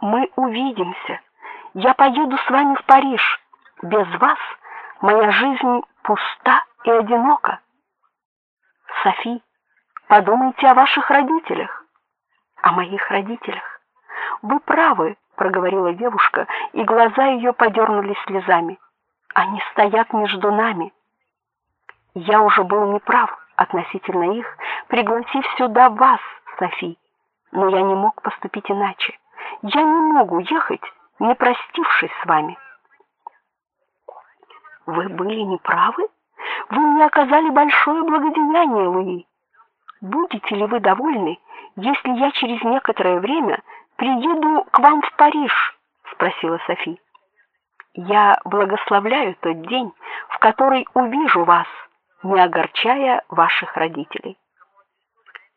Мы увидимся. Я поеду с вами в Париж. Без вас моя жизнь пуста и одинока. Софи, подумайте о ваших родителях, о моих родителях. Вы правы, проговорила девушка, и глаза ее подернулись слезами. Они стоят между нами. Я уже был неправ относительно их, пригласив сюда вас, Софи. Но я не мог поступить иначе. Я не могу ехать, не простившись с вами. Вы были неправы? Вы мне оказали большое благодеяние, Луи. Будете ли вы довольны, если я через некоторое время приеду к вам в Париж? спросила Софи. Я благословляю тот день, в который увижу вас, не огорчая ваших родителей.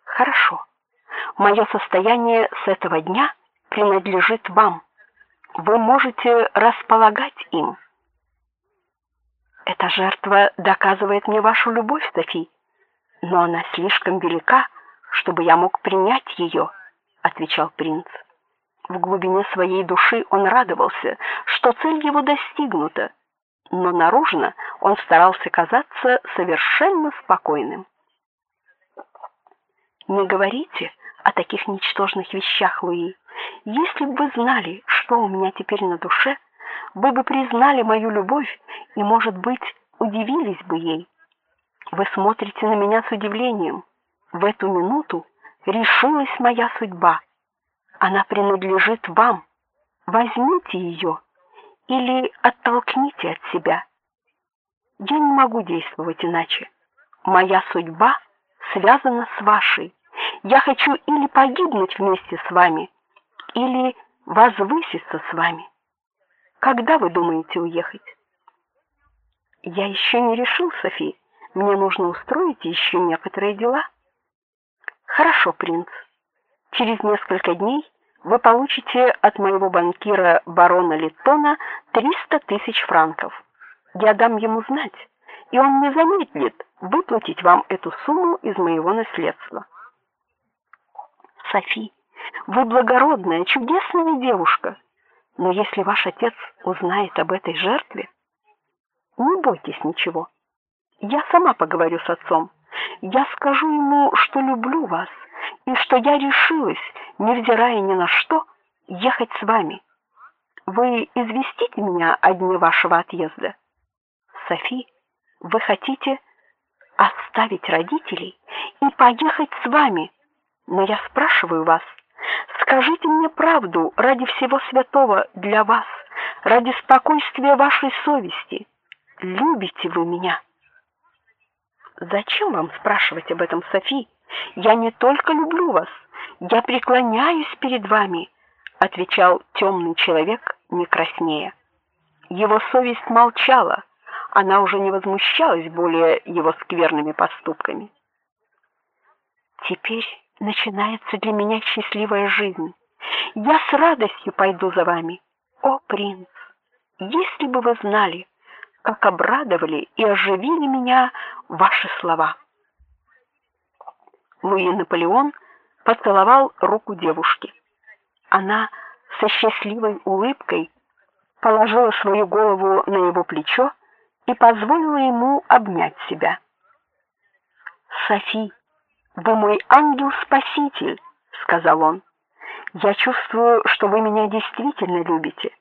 Хорошо. Мое состояние с этого дня принадлежит вам. Вы можете располагать им. Эта жертва доказывает мне вашу любовь, Софи, но она слишком велика, чтобы я мог принять ее», — отвечал принц. В глубине своей души он радовался, что цель его достигнута, но наружно он старался казаться совершенно спокойным. Не говорите о таких ничтожных вещах, Луи. Если бы вы знали, что у меня теперь на душе, вы бы признали мою любовь и, может быть, удивились бы ей. Вы смотрите на меня с удивлением. В эту минуту решилась моя судьба. Она принадлежит вам. Возьмите ее или оттолкните от себя. Я не могу действовать иначе. Моя судьба связана с вашей. Я хочу или погибнуть вместе с вами, или возвыситься с вами. Когда вы думаете уехать? Я еще не решил, Софи. Мне нужно устроить еще некоторые дела. Хорошо, принц. Через несколько дней вы получите от моего банкира барона Литтона 300 тысяч франков. Я дам ему знать, и он не замедлит выплатить вам эту сумму из моего наследства. Софи, вы благородная, чудесная девушка. Но если ваш отец узнает об этой жертве, не бойтесь ничего. Я сама поговорю с отцом. Я скажу ему, что люблю вас и что я решилась, невзирая ни на что, ехать с вами. Вы известите меня о дне вашего отъезда. Софи, вы хотите оставить родителей и поехать с вами? Но я спрашиваю вас, Скажите мне правду ради всего святого для вас, ради спокойствия вашей совести. Любите вы меня? Зачем вам спрашивать об этом, Софи? Я не только люблю вас, я преклоняюсь перед вами, отвечал темный человек, не краснея. Его совесть молчала, она уже не возмущалась более его скверными поступками. Теперь начинается для меня счастливая жизнь. Я с радостью пойду за вами. О, принц, если бы вы знали, как обрадовали и оживили меня ваши слова. Луи Наполеон поцеловал руку девушки. Она со счастливой улыбкой положила свою голову на его плечо и позволила ему обнять себя. Софи вы мой ангел-спаситель, сказал он. Я чувствую, что вы меня действительно любите.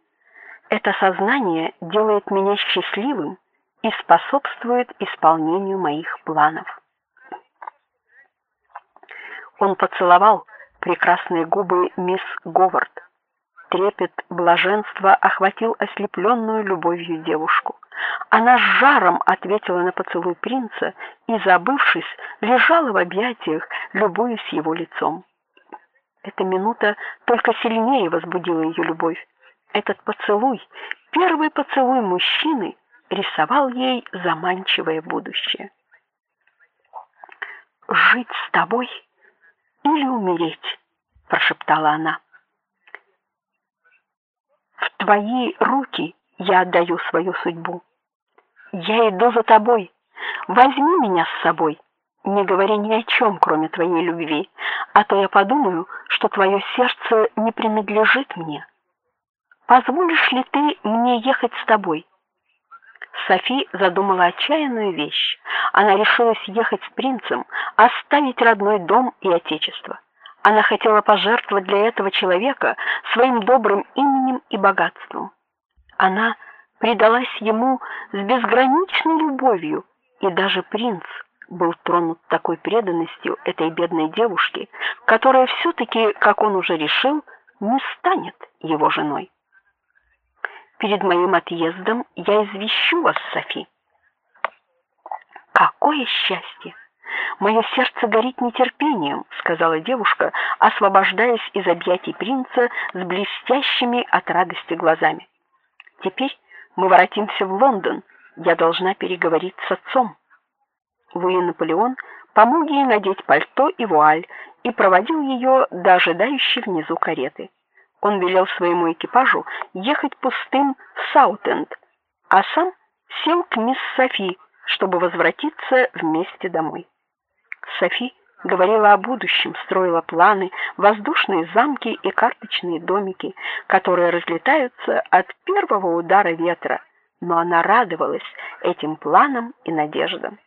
Это сознание делает меня счастливым и способствует исполнению моих планов. Он поцеловал прекрасные губы мисс Говард. Трепет блаженства охватил ослепленную любовью девушку. Она с жаром ответила на поцелуй принца и, забывшись, лежала в объятиях, любуясь его лицом. Эта минута только сильнее возбудила ее любовь. Этот поцелуй, первый поцелуй мужчины, рисовал ей заманчивое будущее. Жить с тобой или умереть, прошептала она твои руки я отдаю свою судьбу. Я иду за тобой. Возьми меня с собой. Не говори ни о чем, кроме твоей любви, а то я подумаю, что твое сердце не принадлежит мне. Позволишь ли ты мне ехать с тобой? Софи задумала отчаянную вещь. Она решилась ехать с принцем, оставить родной дом и отечество. Она хотела пожертвовать для этого человека своим добрым именем и богатством. Она предалась ему с безграничной любовью, и даже принц был тронут такой преданностью этой бедной девушки, которая все таки как он уже решил, не станет его женой. Перед моим отъездом я извещу вас, Софи. Какое счастье! Мое сердце горит нетерпением, сказала девушка, освобождаясь из объятий принца с блестящими от радости глазами. Теперь мы воротимся в Лондон. Я должна переговорить с отцом. Луи Наполеон помог ей надеть пальто и вуаль и проводил ее до ожидающей внизу кареты. Он велел своему экипажу ехать пустым в Саутенд, а сам сел к мисс Софи, чтобы возвратиться вместе домой. Софи говорила о будущем, строила планы, воздушные замки и карточные домики, которые разлетаются от первого удара ветра, но она радовалась этим планам и надеждам.